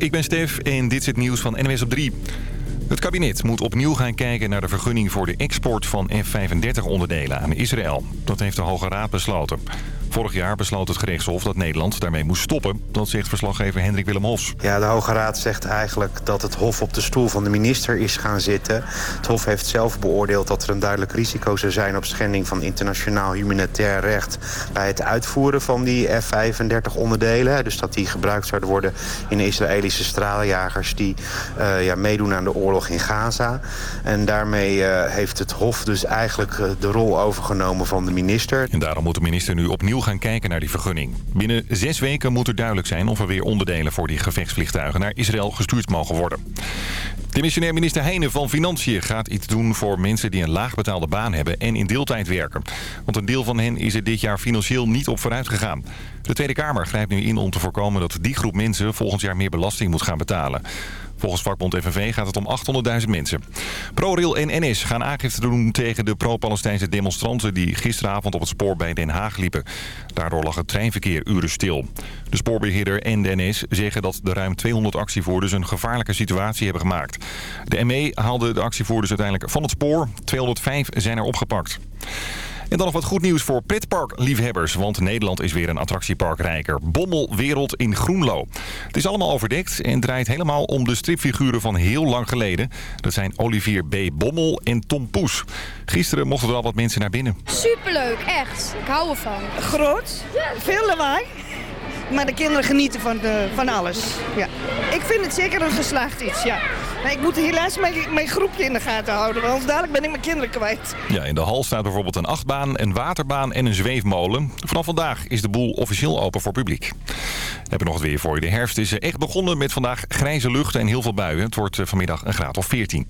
ik ben Stef en dit is het nieuws van NWS op 3. Het kabinet moet opnieuw gaan kijken naar de vergunning voor de export van F-35-onderdelen aan Israël. Dat heeft de Hoge Raad besloten. Vorig jaar besloot het gerechtshof dat Nederland daarmee moest stoppen. Dat zegt verslaggever Hendrik Willem Hofs. Ja, de Hoge Raad zegt eigenlijk dat het Hof op de stoel van de minister is gaan zitten. Het Hof heeft zelf beoordeeld dat er een duidelijk risico zou zijn... op schending van internationaal humanitair recht... bij het uitvoeren van die F-35 onderdelen. Dus dat die gebruikt zouden worden in de Israëlische straaljagers... die uh, ja, meedoen aan de oorlog in Gaza. En daarmee uh, heeft het Hof dus eigenlijk uh, de rol overgenomen van de minister. En daarom moet de minister nu opnieuw gaan kijken naar die vergunning. Binnen zes weken moet er duidelijk zijn of er weer onderdelen voor die gevechtsvliegtuigen naar Israël gestuurd mogen worden. De missionair minister Heijnen van Financiën gaat iets doen voor mensen die een laagbetaalde baan hebben en in deeltijd werken. Want een deel van hen is er dit jaar financieel niet op vooruit gegaan. De Tweede Kamer grijpt nu in om te voorkomen dat die groep mensen volgend jaar meer belasting moet gaan betalen. Volgens vakbond FNV gaat het om 800.000 mensen. ProRail en NS gaan aangifte doen tegen de pro-Palestijnse demonstranten... die gisteravond op het spoor bij Den Haag liepen. Daardoor lag het treinverkeer uren stil. De spoorbeheerder en NS zeggen dat de ruim 200 actievoerders... een gevaarlijke situatie hebben gemaakt. De ME haalde de actievoerders uiteindelijk van het spoor. 205 zijn er opgepakt. En dan nog wat goed nieuws voor pretparkliefhebbers. Want Nederland is weer een attractiepark rijker. Bommelwereld in Groenlo. Het is allemaal overdekt en draait helemaal om de stripfiguren van heel lang geleden. Dat zijn Olivier B. Bommel en Tom Poes. Gisteren mochten er al wat mensen naar binnen. Superleuk, echt. Ik hou ervan. Groot, veel lawaai. Maar de kinderen genieten van, de, van alles. Ja. Ik vind het zeker een geslaagd iets, ja. Maar ik moet helaas mijn, mijn groepje in de gaten houden, want dadelijk ben ik mijn kinderen kwijt. Ja, in de hal staat bijvoorbeeld een achtbaan, een waterbaan en een zweefmolen. Vanaf vandaag is de boel officieel open voor publiek. Heb je nog het weer voor je. De herfst is echt begonnen met vandaag grijze lucht en heel veel buien. Het wordt vanmiddag een graad of 14.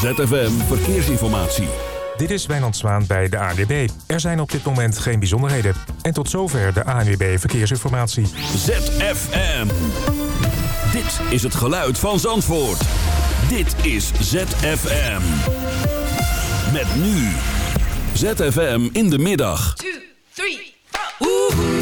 ZFM Verkeersinformatie. Dit is Wijnand Zwaan bij de ANWB. Er zijn op dit moment geen bijzonderheden. En tot zover de ANWB Verkeersinformatie. ZFM. Dit is het geluid van Zandvoort. Dit is ZFM. Met nu. ZFM in de middag. 2, 3, 4.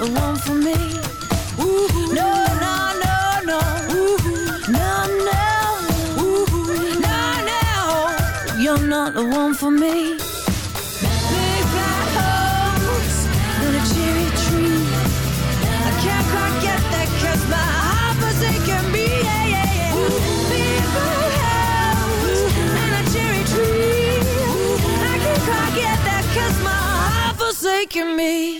the one for me. Ooh, no, no, no, no. Ooh, no, no. Ooh, no, no. You're not the one for me. Big a cherry tree. I can't quite get my me. Big a cherry tree. I can't quite get my me.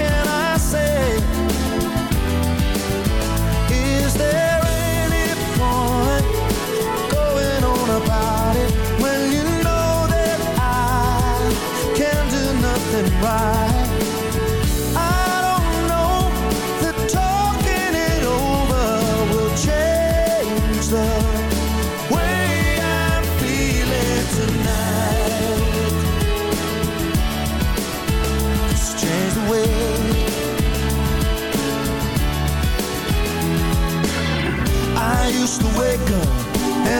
can I say? Is there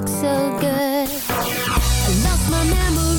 look so good. I lost my memory.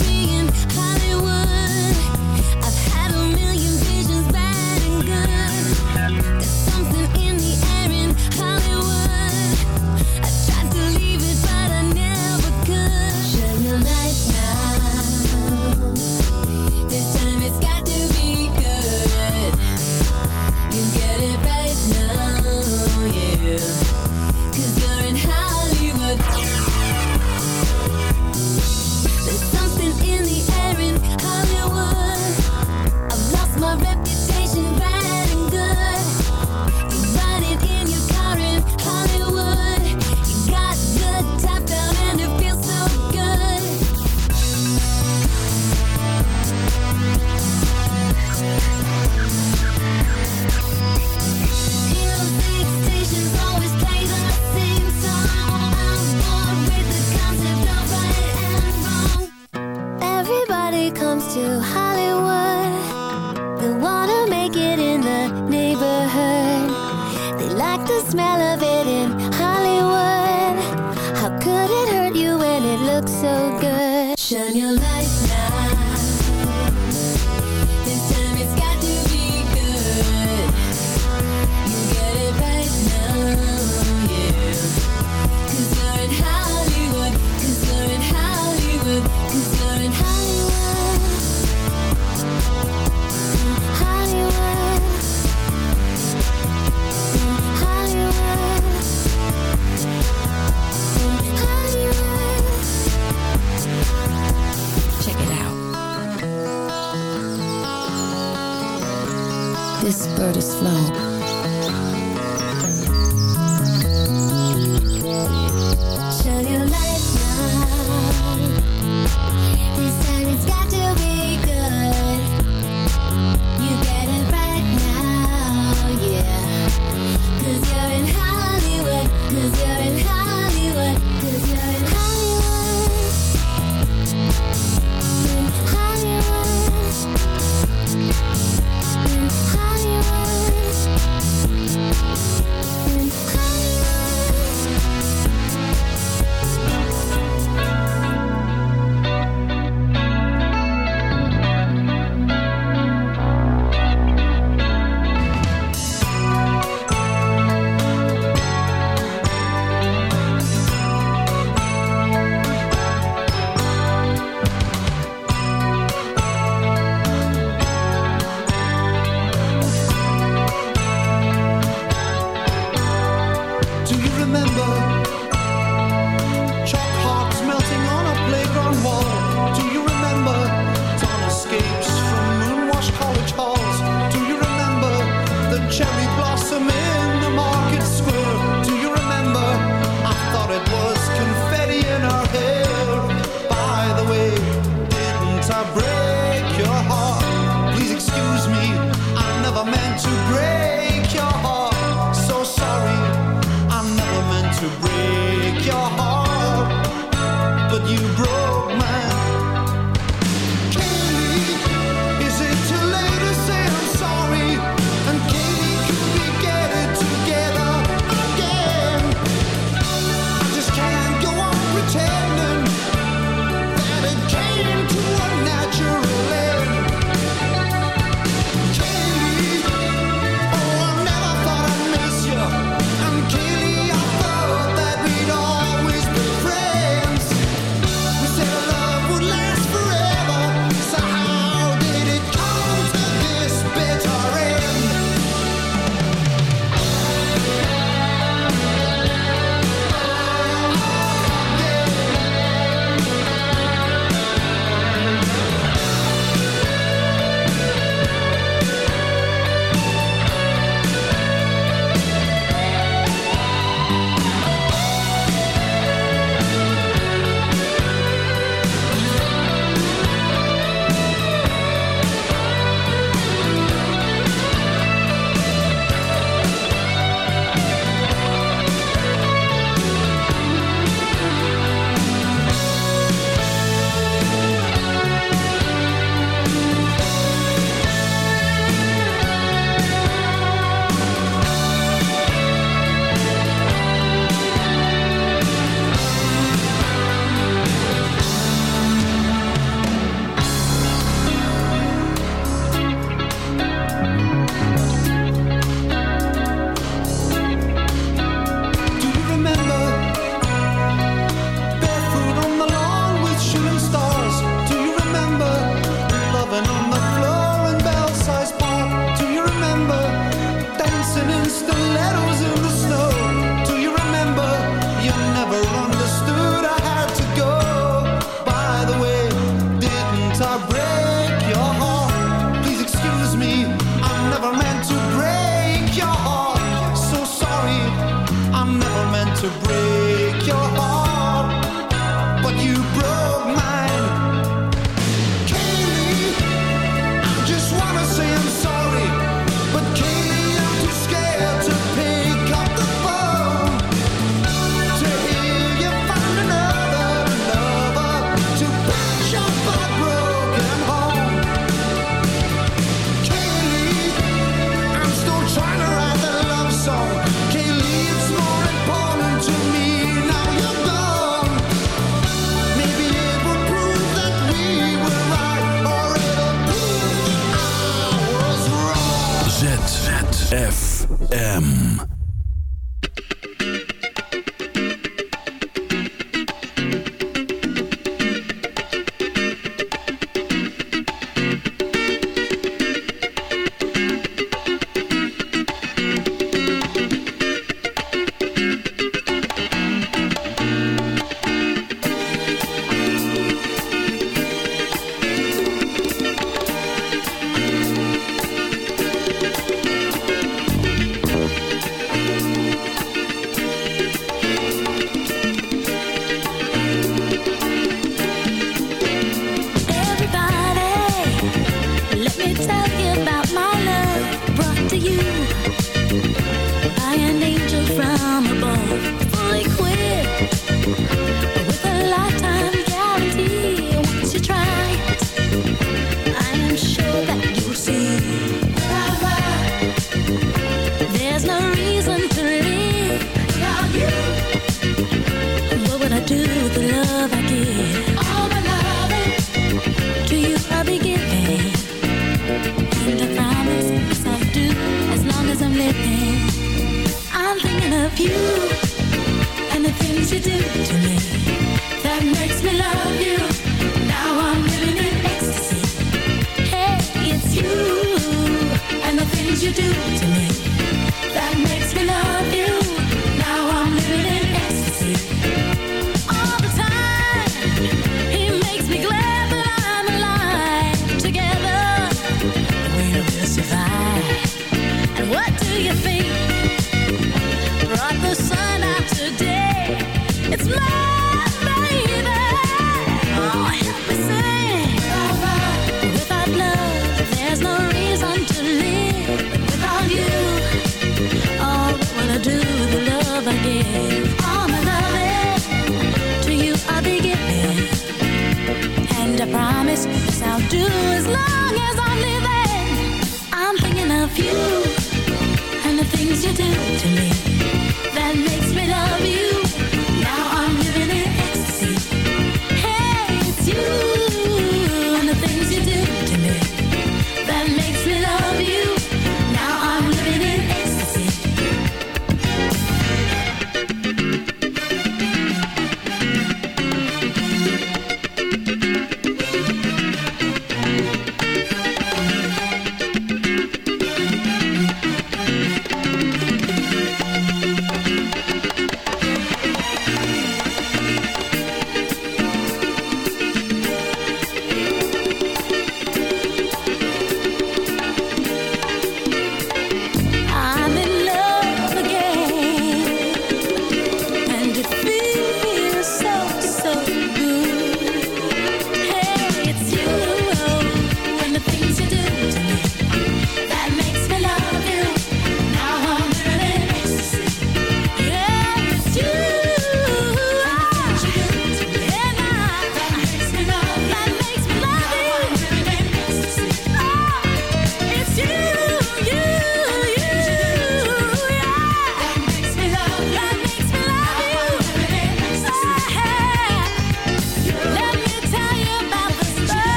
This bird is flown. To break love I you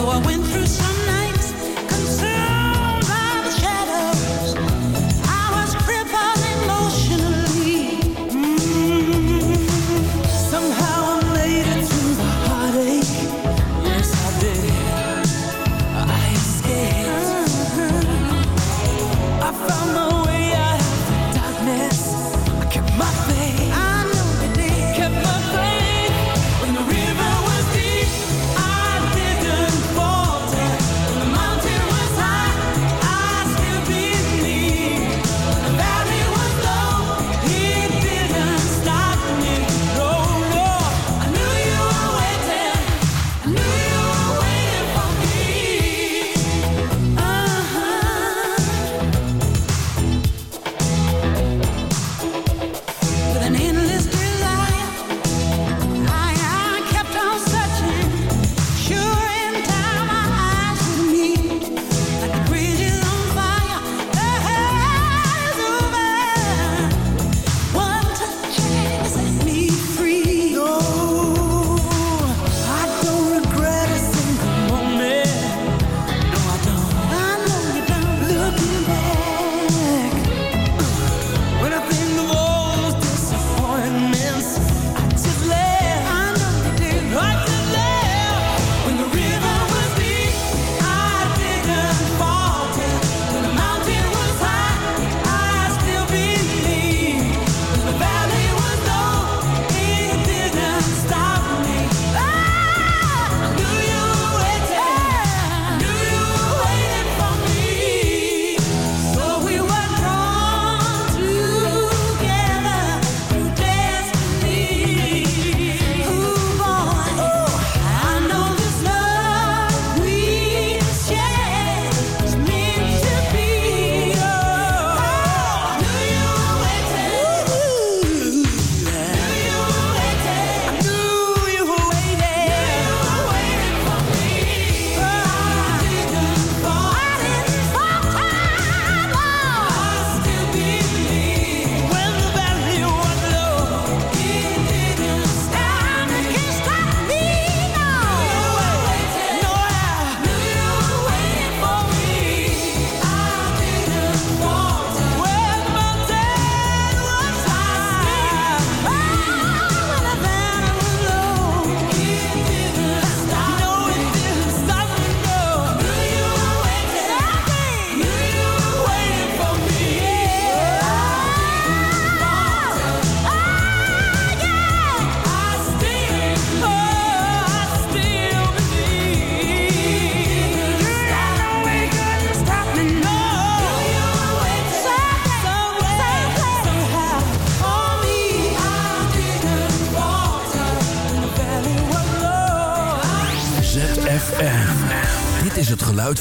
Though I went through some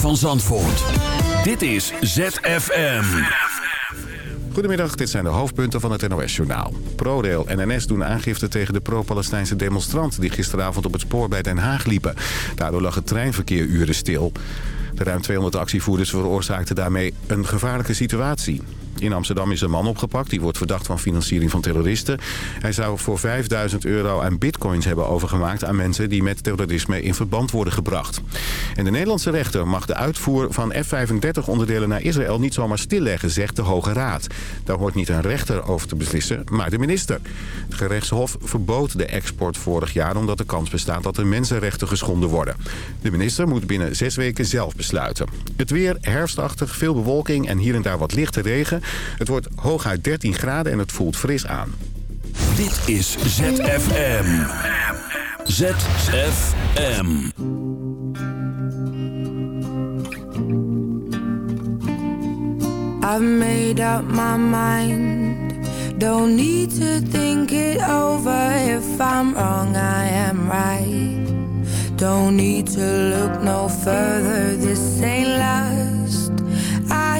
van Zandvoort. Dit is ZFM. Goedemiddag, dit zijn de hoofdpunten van het NOS-journaal. ProRail en NS doen aangifte tegen de pro-Palestijnse demonstranten... die gisteravond op het spoor bij Den Haag liepen. Daardoor lag het treinverkeer uren stil. De ruim 200 actievoerders veroorzaakten daarmee een gevaarlijke situatie. In Amsterdam is een man opgepakt. Die wordt verdacht van financiering van terroristen. Hij zou voor 5000 euro aan bitcoins hebben overgemaakt... aan mensen die met terrorisme in verband worden gebracht. En de Nederlandse rechter mag de uitvoer van F-35-onderdelen naar Israël... niet zomaar stilleggen, zegt de Hoge Raad. Daar hoort niet een rechter over te beslissen, maar de minister. Het gerechtshof verbood de export vorig jaar... omdat de kans bestaat dat er mensenrechten geschonden worden. De minister moet binnen zes weken zelf besluiten. Het weer herfstachtig, veel bewolking en hier en daar wat lichte regen... Het wordt hooguit 13 graden en het voelt fris aan. Dit is ZFM. ZFM. I've made up my mind. Don't need to think it over. If I'm wrong, I am right. Don't need to look no further. This ain't last. I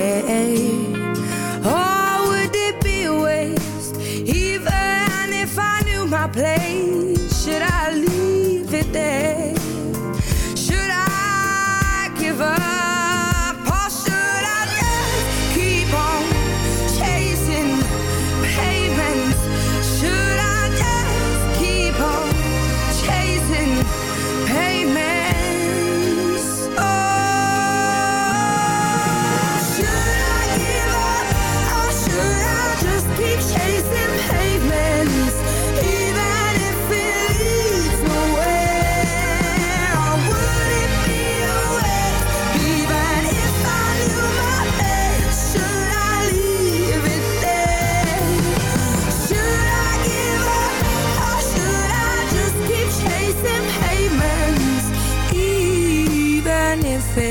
turn if it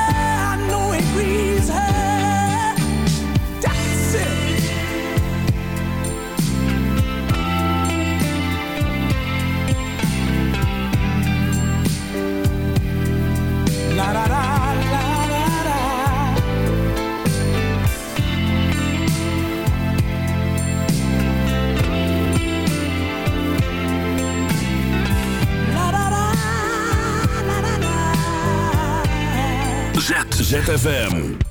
freeze her. ZFM.